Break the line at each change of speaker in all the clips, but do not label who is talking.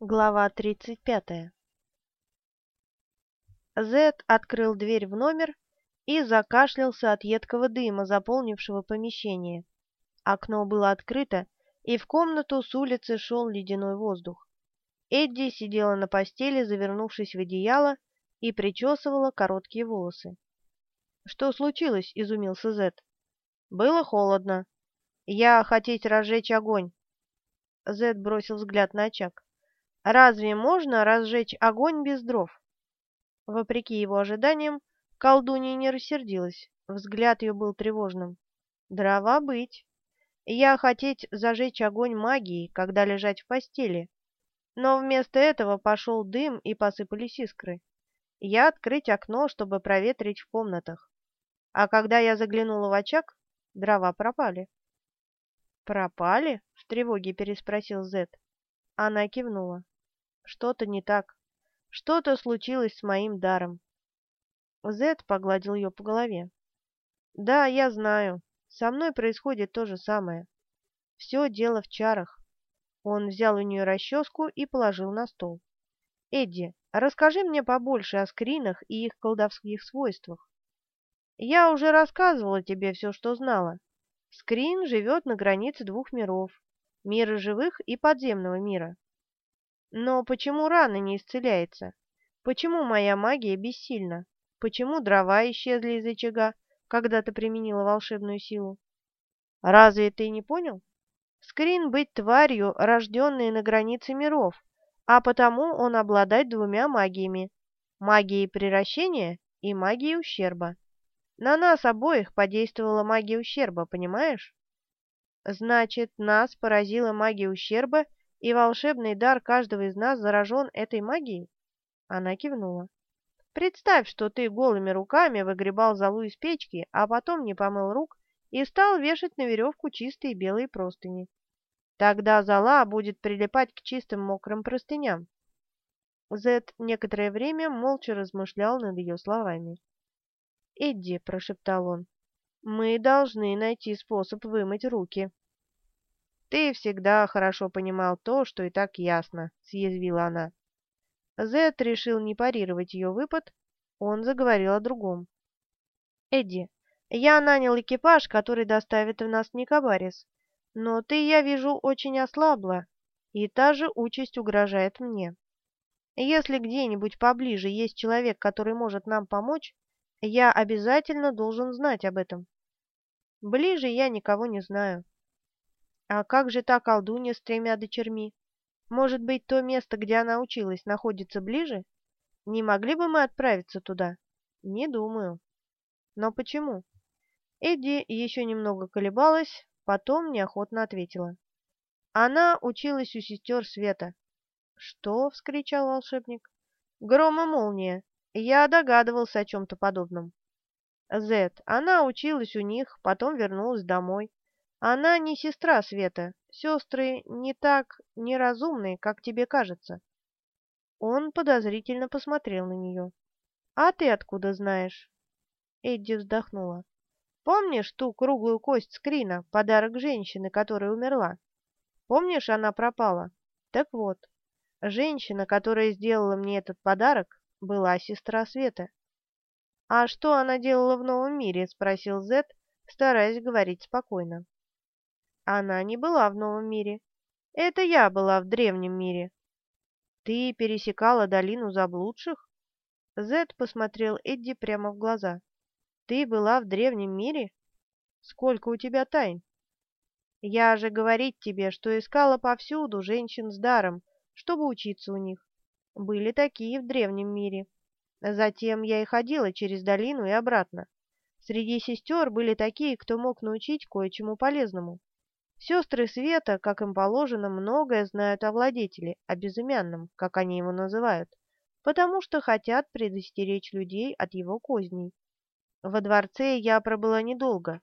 Глава 35. Зед открыл дверь в номер и закашлялся от едкого дыма, заполнившего помещение. Окно было открыто, и в комнату с улицы шел ледяной воздух. Эдди сидела на постели, завернувшись в одеяло, и причесывала короткие волосы. «Что случилось?» — изумился Зед. «Было холодно. Я хотеть разжечь огонь». Зед бросил взгляд на очаг. «Разве можно разжечь огонь без дров?» Вопреки его ожиданиям, колдунья не рассердилась. Взгляд ее был тревожным. «Дрова быть. Я хотеть зажечь огонь магией, когда лежать в постели. Но вместо этого пошел дым и посыпались искры. Я открыть окно, чтобы проветрить в комнатах. А когда я заглянула в очаг, дрова пропали. «Пропали?» — в тревоге переспросил Зет. Она кивнула. «Что-то не так. Что-то случилось с моим даром». Зет погладил ее по голове. «Да, я знаю. Со мной происходит то же самое. Все дело в чарах». Он взял у нее расческу и положил на стол. «Эдди, расскажи мне побольше о скринах и их колдовских свойствах. Я уже рассказывала тебе все, что знала. Скрин живет на границе двух миров – мира живых и подземного мира. Но почему рана не исцеляется? Почему моя магия бессильна? Почему дрова исчезли из очага, когда ты применила волшебную силу? Разве ты не понял? Скрин быть тварью, рожденной на границе миров, а потому он обладает двумя магиями – магией приращения и магией ущерба. На нас обоих подействовала магия ущерба, понимаешь? Значит, нас поразила магия ущерба, и волшебный дар каждого из нас заражен этой магией? Она кивнула. Представь, что ты голыми руками выгребал золу из печки, а потом не помыл рук и стал вешать на веревку чистые белые простыни. Тогда зола будет прилипать к чистым мокрым простыням. Зет некоторое время молча размышлял над ее словами. «Эдди», — прошептал он, — «мы должны найти способ вымыть руки». «Ты всегда хорошо понимал то, что и так ясно», — съязвила она. Зет решил не парировать ее выпад, он заговорил о другом. «Эдди, я нанял экипаж, который доставит в нас Никобарис, но ты, я вижу, очень ослабла, и та же участь угрожает мне. Если где-нибудь поближе есть человек, который может нам помочь, я обязательно должен знать об этом. Ближе я никого не знаю. А как же та колдунья с тремя дочерьми? Может быть, то место, где она училась, находится ближе? Не могли бы мы отправиться туда? Не думаю. Но почему? Эдди еще немного колебалась, потом неохотно ответила. Она училась у сестер Света. «Что?» — вскричал волшебник. «Гром и молния. Я догадывался о чем-то подобном. Зет, она училась у них, потом вернулась домой. Она не сестра Света, сестры не так неразумные, как тебе кажется. Он подозрительно посмотрел на нее. «А ты откуда знаешь?» Эдди вздохнула. «Помнишь ту круглую кость скрина, подарок женщины, которая умерла? Помнишь, она пропала? Так вот, женщина, которая сделала мне этот подарок, была сестра Света. «А что она делала в новом мире?» — спросил Зет, стараясь говорить спокойно. «Она не была в новом мире. Это я была в древнем мире». «Ты пересекала долину заблудших?» Зет посмотрел Эдди прямо в глаза. «Ты была в древнем мире? Сколько у тебя тайн?» «Я же говорить тебе, что искала повсюду женщин с даром, чтобы учиться у них. Были такие в древнем мире. Затем я и ходила через долину и обратно. Среди сестер были такие, кто мог научить кое-чему полезному. Сестры Света, как им положено, многое знают о владетеле, о безымянном, как они его называют, потому что хотят предостеречь людей от его козней. Во дворце я пробыла недолго.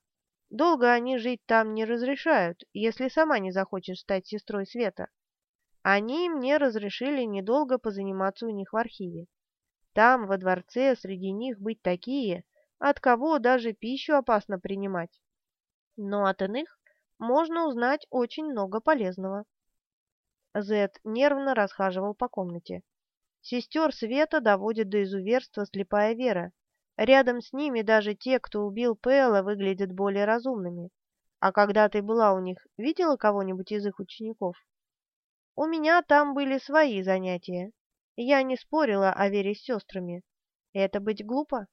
Долго они жить там не разрешают, если сама не захочешь стать сестрой Света. Они мне разрешили недолго позаниматься у них в архиве. Там, во дворце, среди них быть такие, от кого даже пищу опасно принимать. Но от иных можно узнать очень много полезного. Зет нервно расхаживал по комнате. Сестер Света доводит до изуверства слепая вера. Рядом с ними даже те, кто убил Пэла, выглядят более разумными. А когда ты была у них, видела кого-нибудь из их учеников? У меня там были свои занятия. Я не спорила о вере с сестрами. Это быть глупо?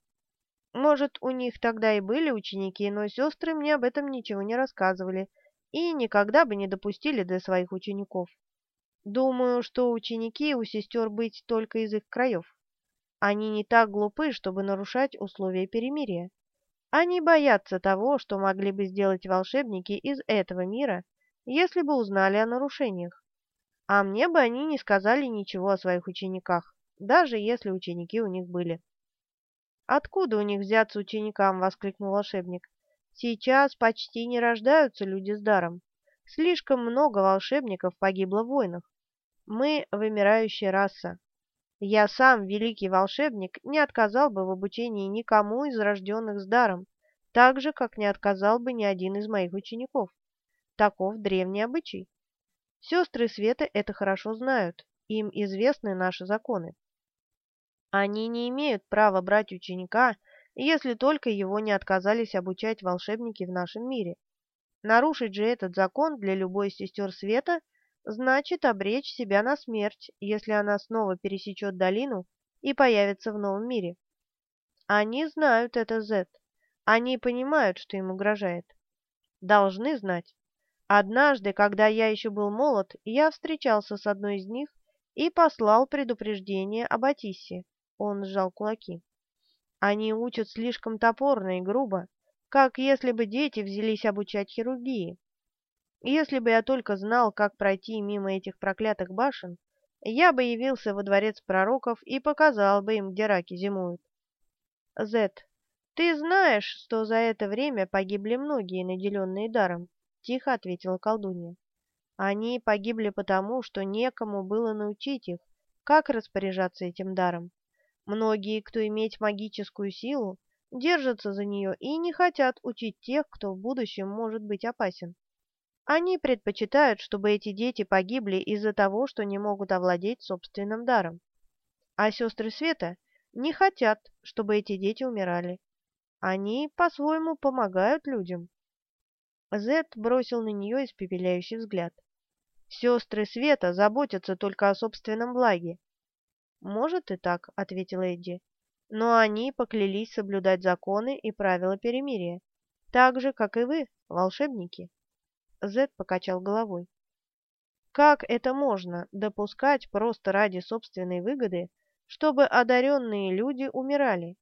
Может, у них тогда и были ученики, но сестры мне об этом ничего не рассказывали и никогда бы не допустили до своих учеников. Думаю, что ученики у сестер быть только из их краев. Они не так глупы, чтобы нарушать условия перемирия. Они боятся того, что могли бы сделать волшебники из этого мира, если бы узнали о нарушениях. А мне бы они не сказали ничего о своих учениках, даже если ученики у них были. «Откуда у них взяться ученикам?» — воскликнул волшебник. «Сейчас почти не рождаются люди с даром. Слишком много волшебников погибло в войнах. Мы вымирающая раса. Я сам, великий волшебник, не отказал бы в обучении никому из рожденных с даром, так же, как не отказал бы ни один из моих учеников. Таков древний обычай. Сестры Света это хорошо знают, им известны наши законы. Они не имеют права брать ученика, если только его не отказались обучать волшебники в нашем мире. Нарушить же этот закон для любой сестер Света значит обречь себя на смерть, если она снова пересечет долину и появится в новом мире. Они знают это, Зет. Они понимают, что им угрожает. Должны знать. Однажды, когда я еще был молод, я встречался с одной из них и послал предупреждение об Атиссе. Он сжал кулаки. Они учат слишком топорно и грубо, как если бы дети взялись обучать хирургии. Если бы я только знал, как пройти мимо этих проклятых башен, я бы явился во дворец пророков и показал бы им, где раки зимуют. Зет, ты знаешь, что за это время погибли многие, наделенные даром? Тихо ответила колдунья. Они погибли потому, что некому было научить их, как распоряжаться этим даром. Многие, кто имеет магическую силу, держатся за нее и не хотят учить тех, кто в будущем может быть опасен. Они предпочитают, чтобы эти дети погибли из-за того, что не могут овладеть собственным даром. А сестры Света не хотят, чтобы эти дети умирали. Они по-своему помогают людям. Зет бросил на нее испепеляющий взгляд. Сестры Света заботятся только о собственном благе. «Может и так», — ответила Эдди. «Но они поклялись соблюдать законы и правила перемирия, так же, как и вы, волшебники». Зет покачал головой. Как это можно допускать просто ради собственной выгоды, чтобы одаренные люди умирали?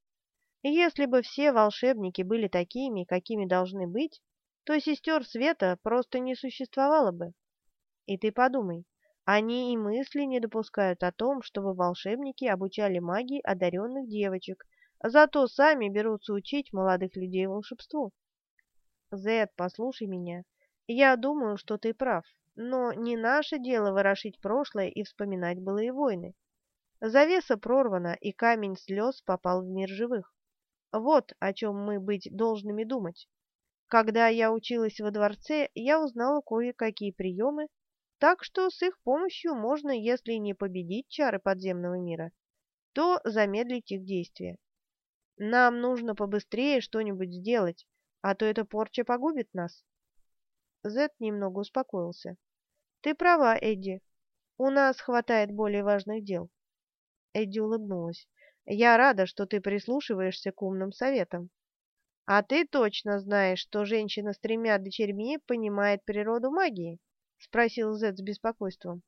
Если бы все волшебники были такими, какими должны быть, то сестер Света просто не существовало бы. И ты подумай, они и мысли не допускают о том, чтобы волшебники обучали магии одаренных девочек, зато сами берутся учить молодых людей волшебству. Зет, послушай меня, я думаю, что ты прав, но не наше дело ворошить прошлое и вспоминать былые войны. Завеса прорвана, и камень слез попал в мир живых. Вот о чем мы быть должными думать. Когда я училась во дворце, я узнала кое-какие приемы, так что с их помощью можно, если не победить чары подземного мира, то замедлить их действие. Нам нужно побыстрее что-нибудь сделать, а то эта порча погубит нас. Зет немного успокоился. «Ты права, Эдди. У нас хватает более важных дел». Эдди улыбнулась. «Я рада, что ты прислушиваешься к умным советам. А ты точно знаешь, что женщина с тремя дочерьми понимает природу магии?» — спросил Зет с беспокойством.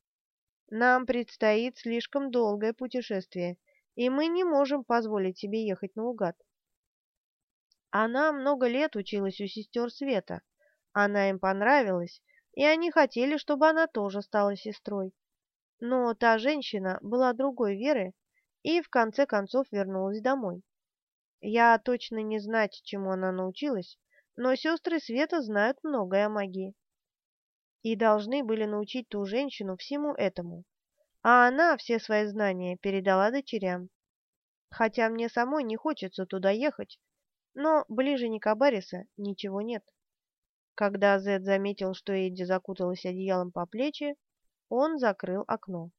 «Нам предстоит слишком долгое путешествие, и мы не можем позволить себе ехать наугад». Она много лет училась у сестер Света, она им понравилась, и они хотели, чтобы она тоже стала сестрой. Но та женщина была другой веры и в конце концов вернулась домой. Я точно не знать, чему она научилась, но сестры Света знают многое о магии. И должны были научить ту женщину всему этому. А она все свои знания передала дочерям. Хотя мне самой не хочется туда ехать, но ближе Никабариса ничего нет. Когда Зед заметил, что Эдди закуталась одеялом по плечи, Он закрыл окно.